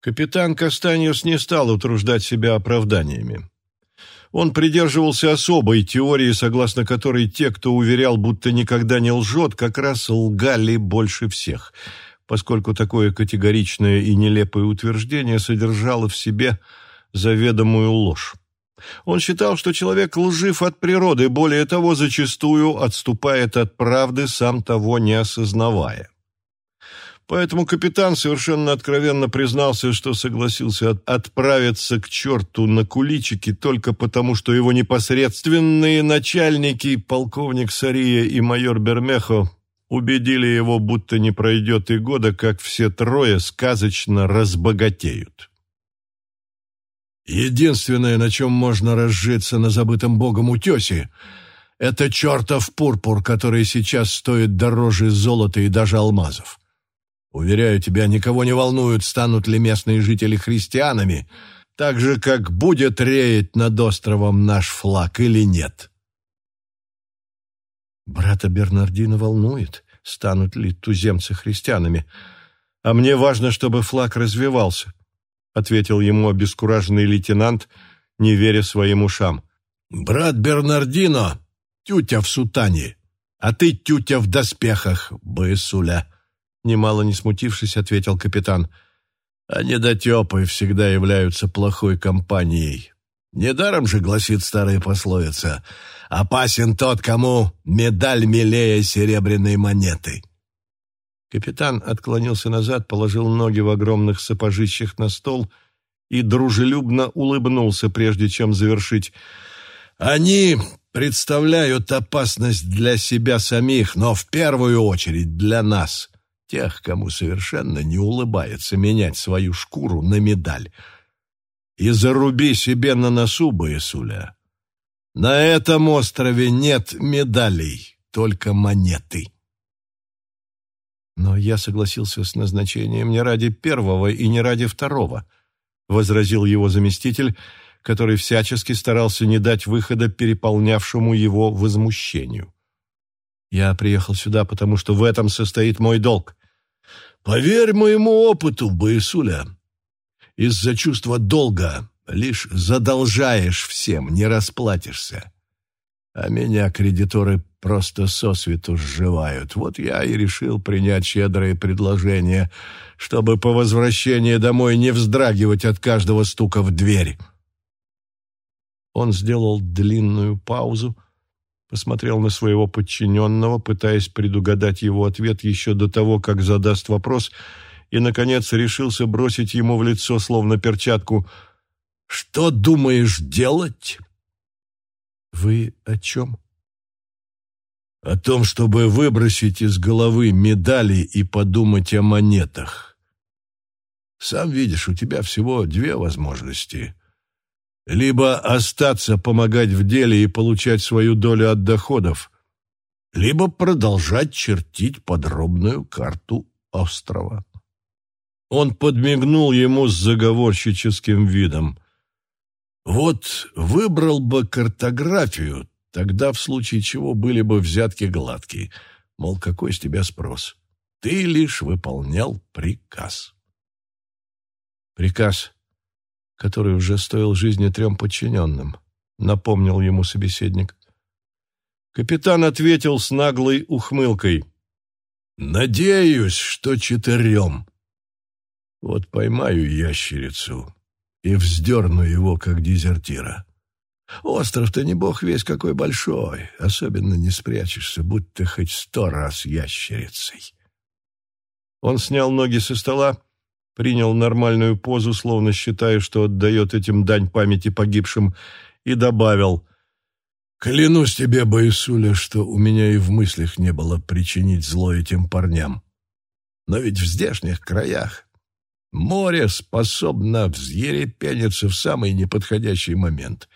Капитан Кастаньос не стал утруждать себя оправданиями. Он придерживался особой теории, согласно которой те, кто уверял, будто никогда не лжет, как раз лгали больше всех, поскольку такое категоричное и нелепое утверждение содержало в себе заведомую ложь. Он считал, что человек лжив от природы, более того, зачастую отступает от правды, сам того не осознавая. Поэтому капитан совершенно откровенно признался, что согласился от отправиться к черту на куличики только потому, что его непосредственные начальники, полковник Сария и майор Бермехо, убедили его, будто не пройдет и года, как все трое сказочно разбогатеют. Единственное, на чем можно разжиться на забытом богом утесе, это чертов пурпур, который сейчас стоит дороже золота и даже алмазов. Уверяю тебя, никого не волнует, станут ли местные жители христианами, так же, как будет реять над островом наш флаг или нет. Брата Бернардина волнует, станут ли туземцы христианами, а мне важно, чтобы флаг развивался, — ответил ему обескураженный лейтенант, не веря своим ушам. «Брат Бернардино — тютя в сутане, а ты тютя в доспехах, Баесуля», немало не смутившись, ответил капитан. А недотепы всегда являются плохой компанией. Недаром же, гласит старая пословица, опасен тот, кому медаль милее серебряной монеты. Капитан отклонился назад, положил ноги в огромных сапожищах на стол и дружелюбно улыбнулся, прежде чем завершить. «Они представляют опасность для себя самих, но в первую очередь для нас тех, кому совершенно не улыбается менять свою шкуру на медаль. И заруби себе на носу, Баесуля. На этом острове нет медалей, только монеты. Но я согласился с назначением не ради первого и не ради второго, возразил его заместитель, который всячески старался не дать выхода переполнявшему его возмущению. Я приехал сюда, потому что в этом состоит мой долг. Поверь моему опыту, Баисуля, из-за чувства долга лишь задолжаешь всем, не расплатишься. А меня кредиторы просто сосвету сживают. Вот я и решил принять щедрое предложение, чтобы по возвращении домой не вздрагивать от каждого стука в дверь. Он сделал длинную паузу, посмотрел на своего подчиненного, пытаясь предугадать его ответ еще до того, как задаст вопрос, и, наконец, решился бросить ему в лицо, словно перчатку, «Что думаешь делать?» «Вы о чем?» «О том, чтобы выбросить из головы медали и подумать о монетах. Сам видишь, у тебя всего две возможности — либо остаться помогать в деле и получать свою долю от доходов, либо продолжать чертить подробную карту острова. Он подмигнул ему с заговорщическим видом. Вот выбрал бы картографию, тогда в случае чего были бы взятки гладкие. Мол, какой с тебя спрос? Ты лишь выполнял приказ. Приказ который уже стоил жизни трем подчиненным, напомнил ему собеседник. Капитан ответил с наглой ухмылкой. «Надеюсь, что четырем. Вот поймаю ящерицу и вздерну его, как дезертира. Остров-то не бог весь какой большой, особенно не спрячешься, будь ты хоть сто раз ящерицей». Он снял ноги со стола, принял нормальную позу, словно считая, что отдает этим дань памяти погибшим, и добавил «Клянусь тебе, Баисуля, что у меня и в мыслях не было причинить зло этим парням. Но ведь в здешних краях море способно взъерепениться в самый неподходящий момент.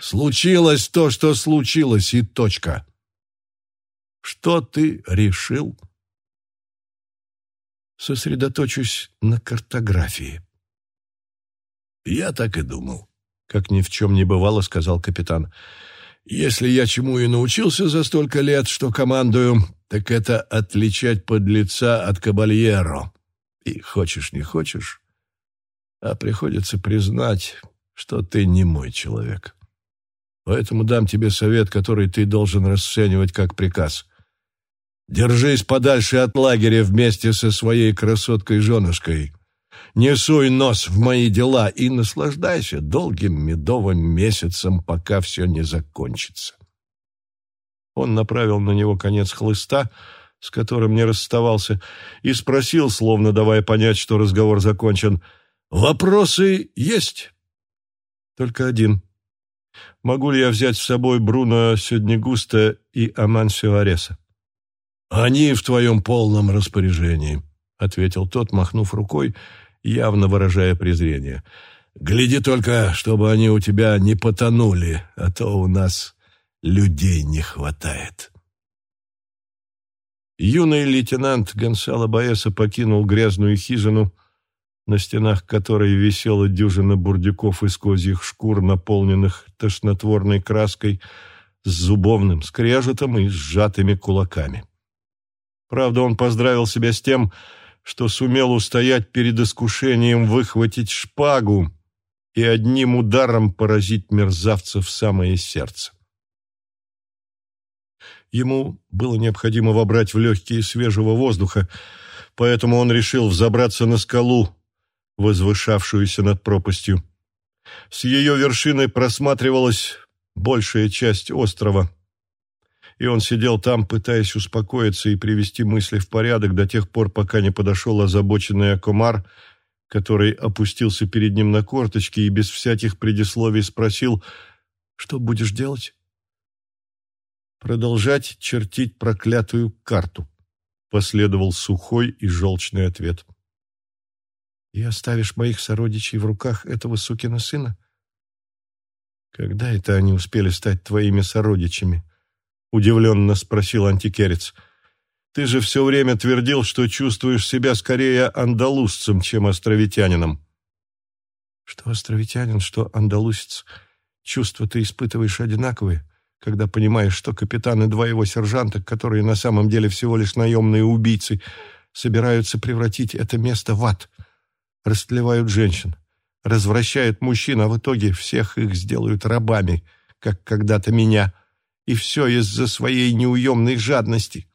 Случилось то, что случилось, и точка. Что ты решил?» Сосредоточусь на картографии. «Я так и думал», — как ни в чем не бывало, сказал капитан. «Если я чему и научился за столько лет, что командую, так это отличать подлеца от кабальеро. И хочешь не хочешь, а приходится признать, что ты не мой человек. Поэтому дам тебе совет, который ты должен расценивать как приказ. Держись подальше от лагеря вместе со своей красоткой-женушкой. Не суй нос в мои дела и наслаждайся долгим медовым месяцем, пока все не закончится. Он направил на него конец хлыста, с которым не расставался, и спросил, словно давая понять, что разговор закончен, «Вопросы есть?» «Только один. Могу ли я взять с собой Бруно Сёднегуста и Амансио Ареса?» «Они в твоем полном распоряжении», — ответил тот, махнув рукой, явно выражая презрение. «Гляди только, чтобы они у тебя не потонули, а то у нас людей не хватает». Юный лейтенант Гонсало Баэса покинул грязную хижину, на стенах которой висела дюжина бурдюков из козьих шкур, наполненных тошнотворной краской, с зубовным скрежетом и сжатыми кулаками. Правда, он поздравил себя с тем, что сумел устоять перед искушением выхватить шпагу и одним ударом поразить мерзавца в самое сердце. Ему было необходимо вобрать в легкие свежего воздуха, поэтому он решил взобраться на скалу, возвышавшуюся над пропастью. С ее вершины просматривалась большая часть острова, и он сидел там, пытаясь успокоиться и привести мысли в порядок до тех пор, пока не подошел озабоченный Акомар, который опустился перед ним на корточки и без всяких предисловий спросил, «Что будешь делать?» «Продолжать чертить проклятую карту», — последовал сухой и желчный ответ. «И оставишь моих сородичей в руках этого сукина сына?» «Когда это они успели стать твоими сородичами?» — удивленно спросил антикерец. «Ты же все время твердил, что чувствуешь себя скорее андалузцем, чем островитянином». «Что островитянин, что андалузец. Чувства ты испытываешь одинаковые, когда понимаешь, что капитан и два его сержанта, которые на самом деле всего лишь наемные убийцы, собираются превратить это место в ад, растлевают женщин, развращают мужчин, а в итоге всех их сделают рабами, как когда-то меня». И все из-за своей неуемной жадности.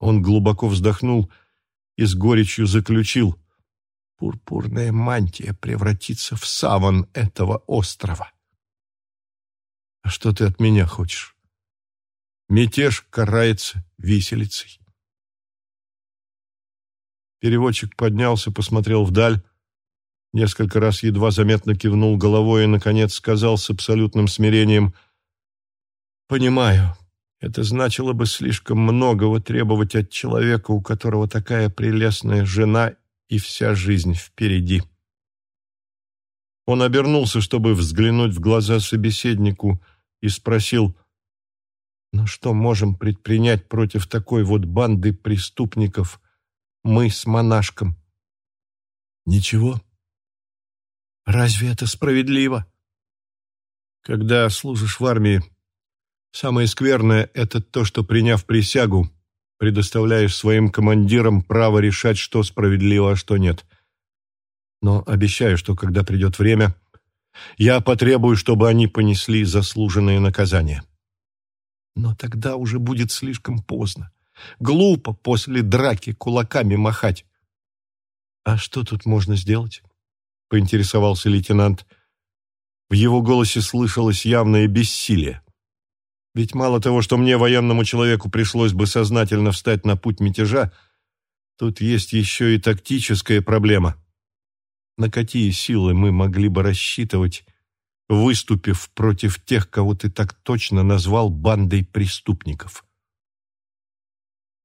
Он глубоко вздохнул и с горечью заключил. Пурпурная мантия превратится в саван этого острова. А что ты от меня хочешь? Мятеж карается виселицей. Переводчик поднялся, посмотрел вдаль, несколько раз едва заметно кивнул головой и, наконец, сказал с абсолютным смирением — Понимаю, это значило бы слишком многого требовать от человека, у которого такая прелестная жена и вся жизнь впереди. Он обернулся, чтобы взглянуть в глаза собеседнику, и спросил, «Ну что можем предпринять против такой вот банды преступников, мы с монашком?» «Ничего. Разве это справедливо?» Когда служишь в армии, Самое скверное — это то, что, приняв присягу, предоставляешь своим командирам право решать, что справедливо, а что нет. Но обещаю, что когда придет время, я потребую, чтобы они понесли заслуженные наказания. Но тогда уже будет слишком поздно. Глупо после драки кулаками махать. «А что тут можно сделать?» — поинтересовался лейтенант. В его голосе слышалось явное бессилие. Ведь мало того, что мне, военному человеку, пришлось бы сознательно встать на путь мятежа, тут есть еще и тактическая проблема. На какие силы мы могли бы рассчитывать, выступив против тех, кого ты так точно назвал бандой преступников?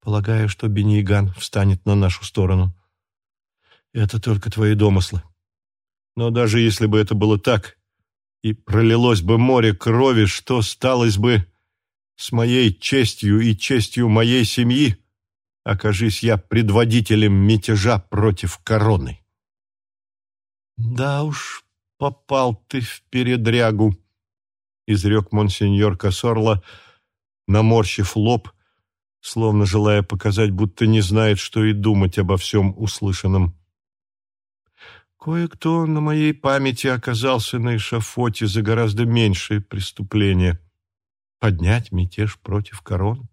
Полагаю, что Бениган встанет на нашу сторону. Это только твои домыслы. Но даже если бы это было так, и пролилось бы море крови, что сталось бы с моей честью и честью моей семьи, окажись я предводителем мятежа против короны. Да уж, попал ты в передрягу, изрек монсеньор Кассорло, наморщив лоб, словно желая показать, будто не знает, что и думать обо всем услышанном. Кое-кто на моей памяти оказался на эшафоте за гораздо меньшее преступление. Поднять мятеж против короны?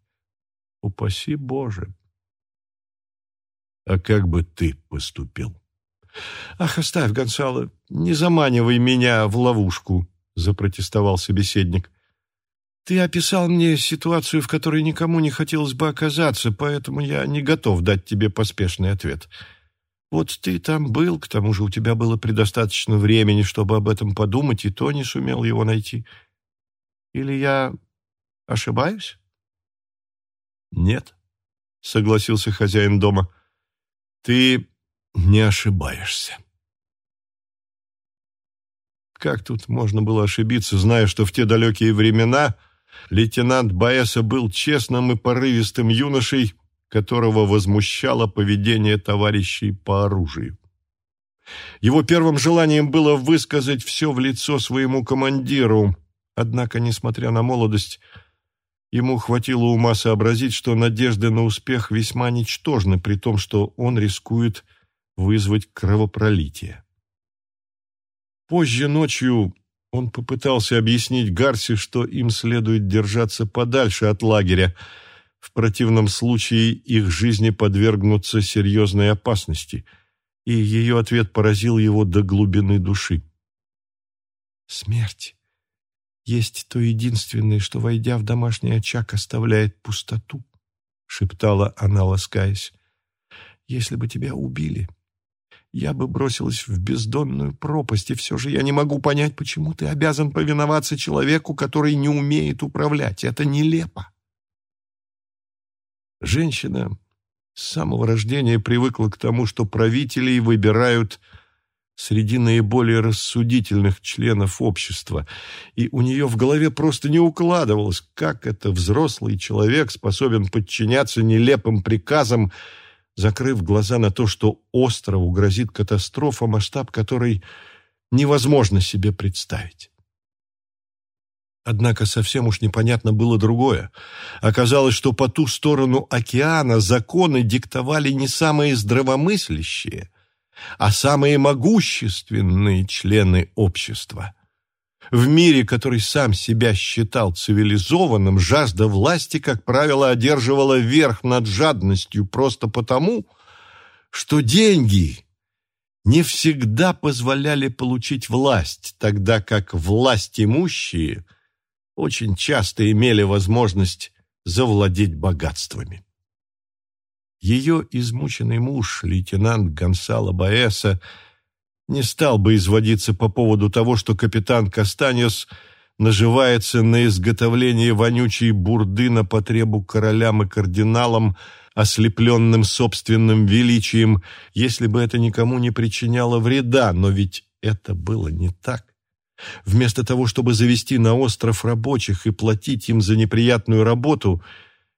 Упаси Боже! А как бы ты поступил? Ах, оставь, Гонсало, не заманивай меня в ловушку, запротестовал собеседник. Ты описал мне ситуацию, в которой никому не хотелось бы оказаться, поэтому я не готов дать тебе поспешный ответ. — вот ты там был, к тому же у тебя было предостаточно времени, чтобы об этом подумать, и то не сумел его найти. Или я ошибаюсь? Нет, согласился хозяин дома. Ты не ошибаешься. Как тут можно было ошибиться, зная, что в те далекие времена лейтенант Баэса был честным и порывистым юношей, которого возмущало поведение товарищей по оружию. Его первым желанием было высказать все в лицо своему командиру, однако, несмотря на молодость, ему хватило ума сообразить, что надежды на успех весьма ничтожны, при том, что он рискует вызвать кровопролитие. Позже ночью он попытался объяснить Гарси, что им следует держаться подальше от лагеря, в противном случае их жизни подвергнутся серьезной опасности, и ее ответ поразил его до глубины души. «Смерть есть то единственное, что, войдя в домашний очаг, оставляет пустоту», — шептала она, ласкаясь. «Если бы тебя убили, я бы бросилась в бездонную пропасть, и все же я не могу понять, почему ты обязан повиноваться человеку, который не умеет управлять. Это нелепо». Женщина с самого рождения привыкла к тому, что правителей выбирают среди наиболее рассудительных членов общества, и у нее в голове просто не укладывалось, как это взрослый человек способен подчиняться нелепым приказам, закрыв глаза на то, что острову грозит катастрофа, масштаб которой невозможно себе представить. Однако совсем уж непонятно было другое. Оказалось, что по ту сторону океана законы диктовали не самые здравомыслящие, а самые могущественные члены общества. В мире, который сам себя считал цивилизованным, жажда власти, как правило, одерживала верх над жадностью просто потому, что деньги не всегда позволяли получить власть, тогда как власть имущие – очень часто имели возможность завладеть богатствами. Ее измученный муж, лейтенант Гонсало Баэса, не стал бы изводиться по поводу того, что капитан Кастаньос наживается на изготовлении вонючей бурды на потребу королям и кардиналам, ослепленным собственным величием, если бы это никому не причиняло вреда, но ведь это было не так. Вместо того, чтобы завести на остров рабочих и платить им за неприятную работу,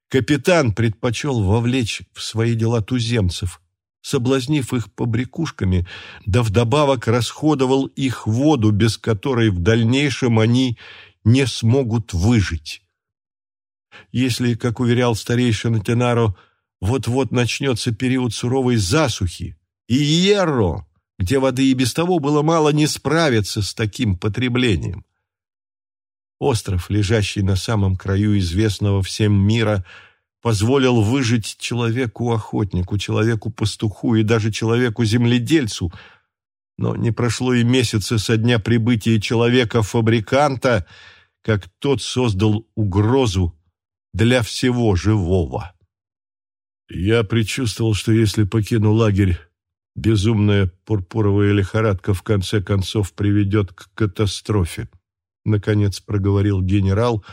капитан предпочел вовлечь в свои дела туземцев, соблазнив их побрякушками, да вдобавок расходовал их воду, без которой в дальнейшем они не смогут выжить. Если, как уверял старейшина Тенаро, вот-вот начнется период суровой засухи, и Иерро где воды и без того было мало, не справиться с таким потреблением. Остров, лежащий на самом краю известного всем мира, позволил выжить человеку-охотнику, человеку-пастуху и даже человеку-земледельцу, но не прошло и месяца со дня прибытия человека-фабриканта, как тот создал угрозу для всего живого. Я предчувствовал, что если покину лагерь, Безумная пурпуровая лихорадка в конце концов приведет к катастрофе. Наконец проговорил генерал,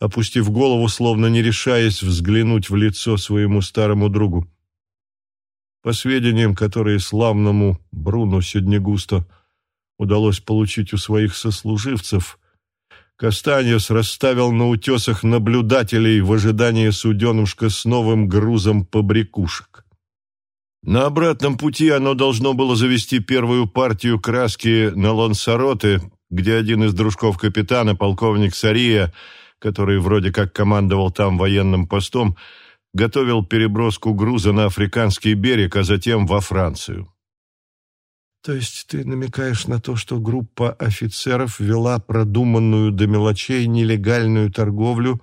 опустив голову, словно не решаясь взглянуть в лицо своему старому другу. По сведениям, которые славному Бруно Седнегусто удалось получить у своих сослуживцев, Кастаньос расставил на утесах наблюдателей в ожидании суденушка с новым грузом побрякушек. На обратном пути оно должно было завести первую партию краски на Лансароте, где один из дружков капитана, полковник Сария, который вроде как командовал там военным постом, готовил переброску груза на африканский берег, а затем во Францию. То есть ты намекаешь на то, что группа офицеров вела продуманную до мелочей нелегальную торговлю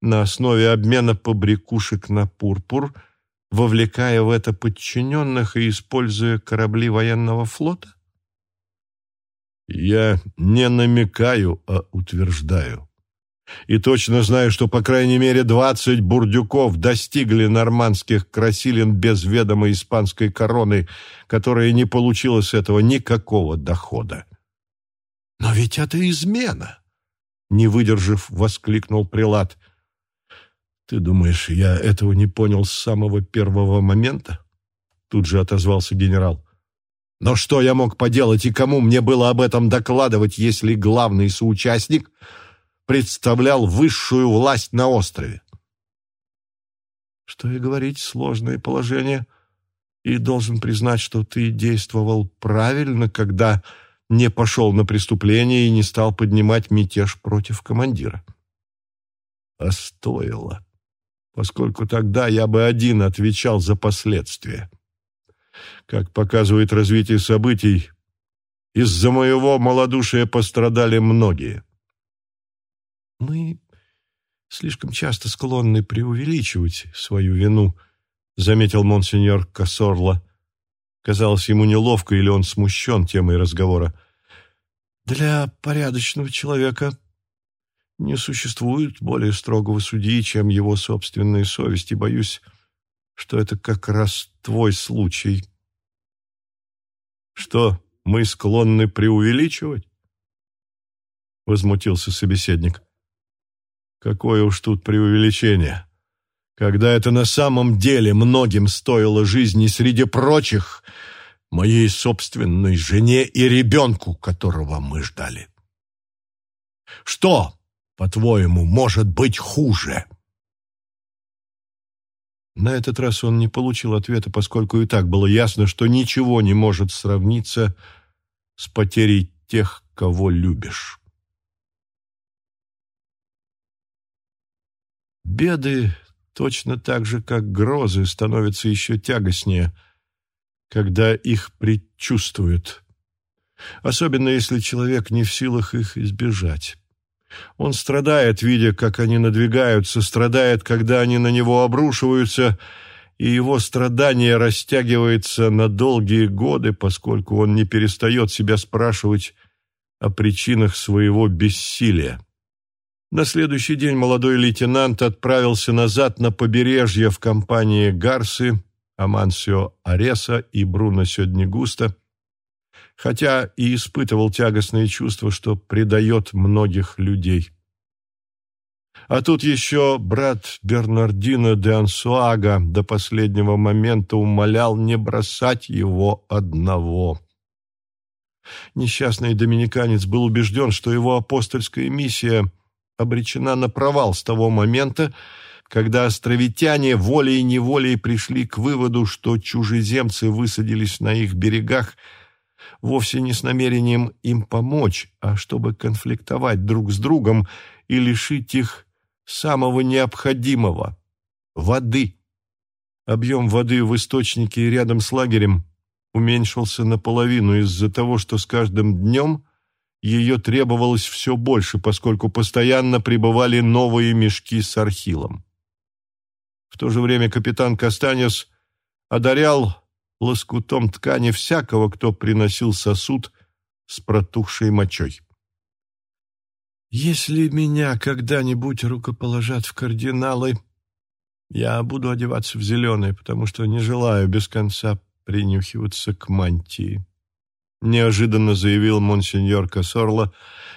на основе обмена побрякушек на пурпур, вовлекая в это подчиненных и используя корабли военного флота? Я не намекаю, а утверждаю и точно знаю, что по крайней мере двадцать бурдюков достигли нормандских красилин без ведома испанской короны, которая не получила с этого никакого дохода. «Но ведь это измена!» — не выдержав, воскликнул прилад. «Ты думаешь, я этого не понял с самого первого момента?» Тут же отозвался генерал. «Но что я мог поделать и кому мне было об этом докладывать, если главный соучастник представлял высшую власть на острове. Что и говорить, сложное положение, и должен признать, что ты действовал правильно, когда не пошел на преступление и не стал поднимать мятеж против командира. А стоило, поскольку тогда я бы один отвечал за последствия. Как показывает развитие событий, из-за моего малодушия пострадали многие. Мы слишком часто склонны преувеличивать свою вину, заметил монсеньор Кассорло. Казалось ему неловко или он смущен темой разговора. Для порядочного человека не существует более строгого судьи, чем его собственная совесть, и боюсь, что это как раз твой случай. Что, мы склонны преувеличивать? Возмутился собеседник. Какое уж тут преувеличение. Когда это на самом деле многим стоило жизни среди прочих, моей собственной жене и ребенку, которого мы ждали. Что, по-твоему, может быть хуже? На этот раз он не получил ответа, поскольку и так было ясно, что ничего не может сравниться с потерей тех, кого любишь. Беды, точно так же, как грозы, становятся еще тягостнее, когда их предчувствуют. Особенно, если человек не в силах их избежать. Он страдает, видя, как они надвигаются, страдает, когда они на него обрушиваются, и его страдание растягивается на долгие годы, поскольку он не перестает себя спрашивать о причинах своего бессилия. На следующий день молодой лейтенант отправился назад на побережье в компании Гарсы, Амансио Ареса и Бруно Сёднегуста, хотя и испытывал тягостные чувства, что предает многих людей. А тут еще брат Бернардино де Ансуага до последнего момента умолял не бросать его одного. Несчастный доминиканец был убежден, что его апостольская миссия – обречена на провал с того момента, когда островитяне волей-неволей пришли к выводу, что чужеземцы высадились на их берегах вовсе не с намерением им помочь, а чтобы конфликтовать друг с другом и лишить их самого необходимого – воды. Объем воды в источнике рядом с лагерем уменьшился наполовину из-за того, что с каждым днем – ее требовалось все больше, поскольку постоянно прибывали новые мешки с архилом. В то же время капитан Кастанес одарял лоскутом ткани всякого, кто приносил сосуд с протухшей мочой. «Если меня когда-нибудь рукоположат в кардиналы, я буду одеваться в зеленое, потому что не желаю без конца принюхиваться к мантии», неожиданно заявил монсеньор Кассорло.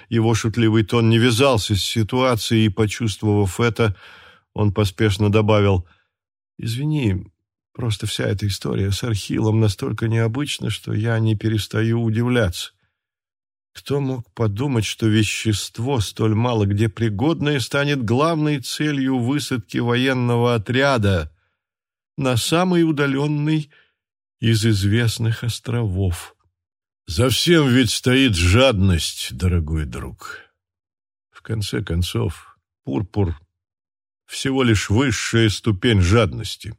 Его шутливый тон не вязался с ситуацией, и, почувствовав это, он поспешно добавил, «Извини, просто вся эта история с Архилом настолько необычна, что я не перестаю удивляться. Кто мог подумать, что вещество, столь мало где пригодное, станет главной целью высадки военного отряда на самый удаленный из известных островов?» За всем ведь стоит жадность, дорогой друг. В конце концов, пурпур — всего лишь высшая ступень жадности.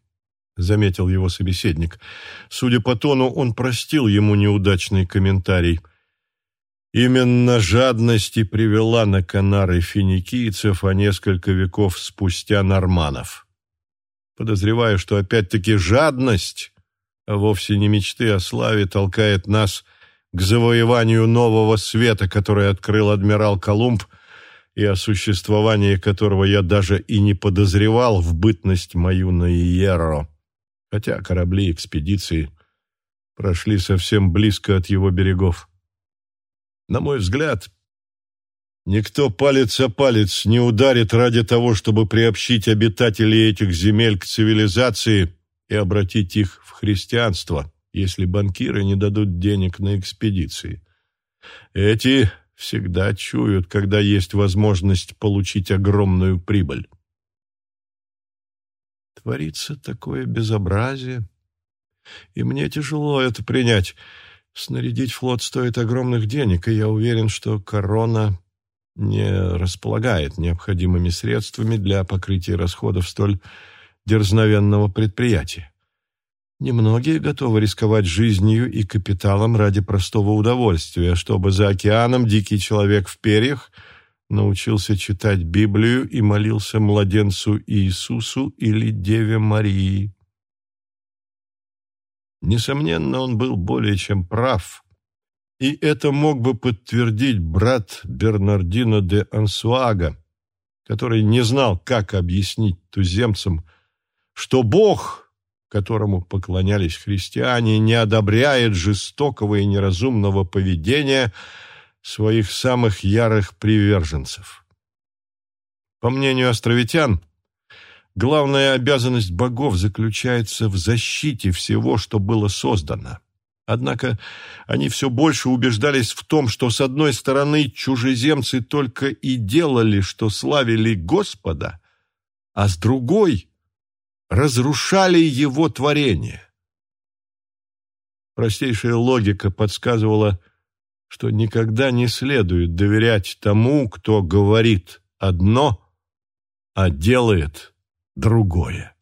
Заметил его собеседник. Судя по тону, он простил ему неудачный комментарий. Именно жадность и привела на Канары финикийцев, а несколько веков спустя норманов. Подозреваю, что опять-таки жадность, а вовсе не мечты о славе, толкает нас к завоеванию нового света, который открыл адмирал Колумб и о существовании которого я даже и не подозревал в бытность мою на Иерро, хотя корабли экспедиции прошли совсем близко от его берегов. На мой взгляд, никто палец о палец не ударит ради того, чтобы приобщить обитателей этих земель к цивилизации и обратить их в христианство, если банкиры не дадут денег на экспедиции. Эти всегда чуют, когда есть возможность получить огромную прибыль. Творится такое безобразие, и мне тяжело это принять. Снарядить флот стоит огромных денег, и я уверен, что корона не располагает необходимыми средствами для покрытия расходов столь дерзновенного предприятия. Немногие готовы рисковать жизнью и капиталом ради простого удовольствия, чтобы за океаном дикий человек в перьях научился читать Библию и молился младенцу Иисусу или Деве Марии. Несомненно, он был более чем прав, и это мог бы подтвердить брат Бернардино де Ансуага, который не знал, как объяснить туземцам, что Бог — которому поклонялись христиане, не одобряет жестокого и неразумного поведения своих самых ярых приверженцев. По мнению островитян, главная обязанность богов заключается в защите всего, что было создано. Однако они все больше убеждались в том, что, с одной стороны, чужеземцы только и делали, что славили Господа, а с другой разрушали его творение. Простейшая логика подсказывала, что никогда не следует доверять тому, кто говорит одно, а делает другое.